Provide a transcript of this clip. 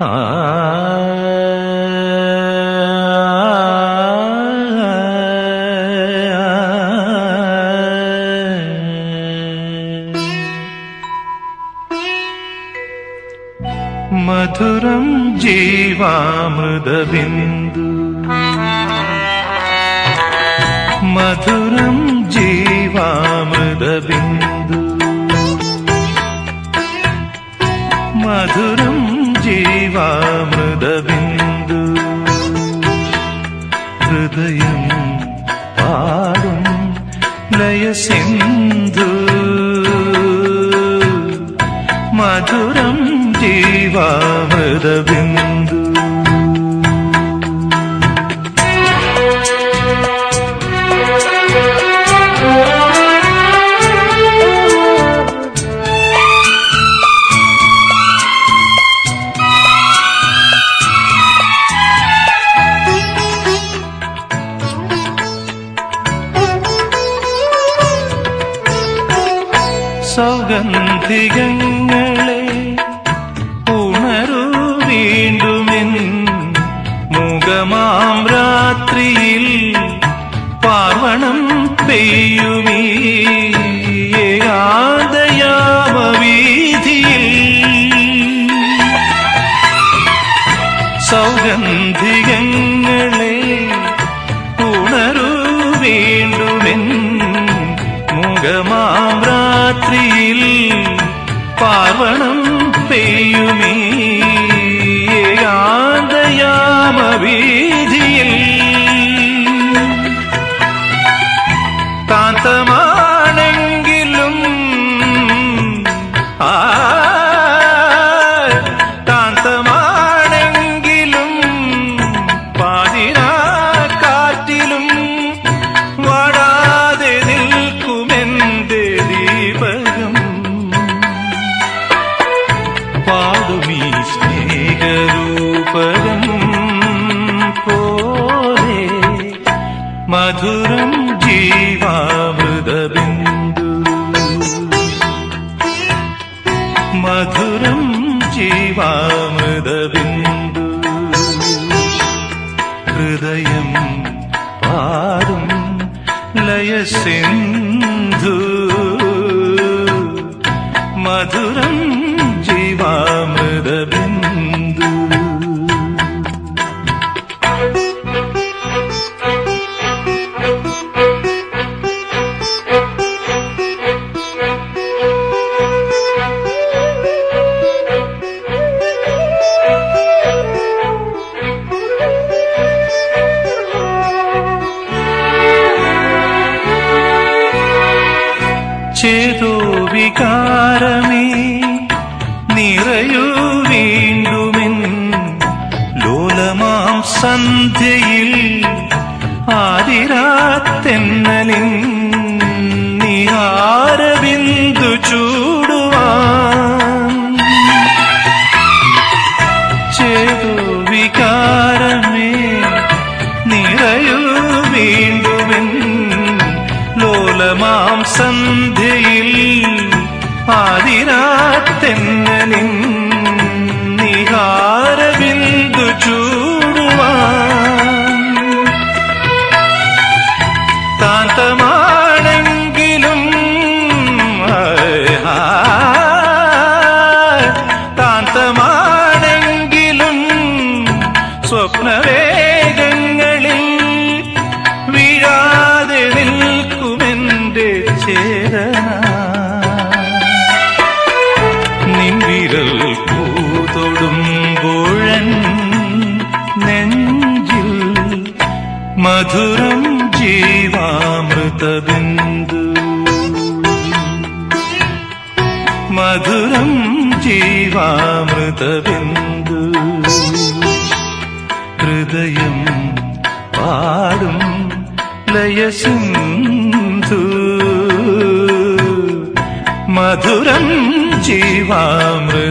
മധുരം ജീവാമൃതബിന്ദു. മധുരം ജീവാമൃതബിന്ദു. മധുരം ജീവാമൃതബിന്ദു ഹൃദയം പാടും ലയസിന്ധു മധുരം ജീവാമൃതബിന്ദു സൗഗന്ധികങ്ങളെ ഉണരൂ വീണ്ടുമെൻ മുഖമാം രാത്രിയിൽ പാർവണം പെയ്യുമീ മധുരം ജീവാമൃതബിന്ദു മധുരം ജീവാമൃതബിന്ദു ഹൃദയം പാടും ലയസിന്ധു മധുരം ചേതോ വികാരമേ നിറയൂ വീണ്ടുമെൻ ലോലമാം സന്ധ്യയിൽ ആതിരാത്തെന്നലിൻ നിഹാരബിന്ദു ചൂടുവാൻ. സന്ധ്യയിൽ സ്വപ്നവേഗങ്ങളിൽ വീഴാതെ നിൽക്കുമെന്റെ നെഞ്ചിൽ മധുരം ജീവാമൃതബിന്ദു. മധുരം ജീവാമൃതബിന്ദു. ഹൃദയം പാടും ലയസിന്ധു. മധുരം ജീവാമൃതബിന്ദു.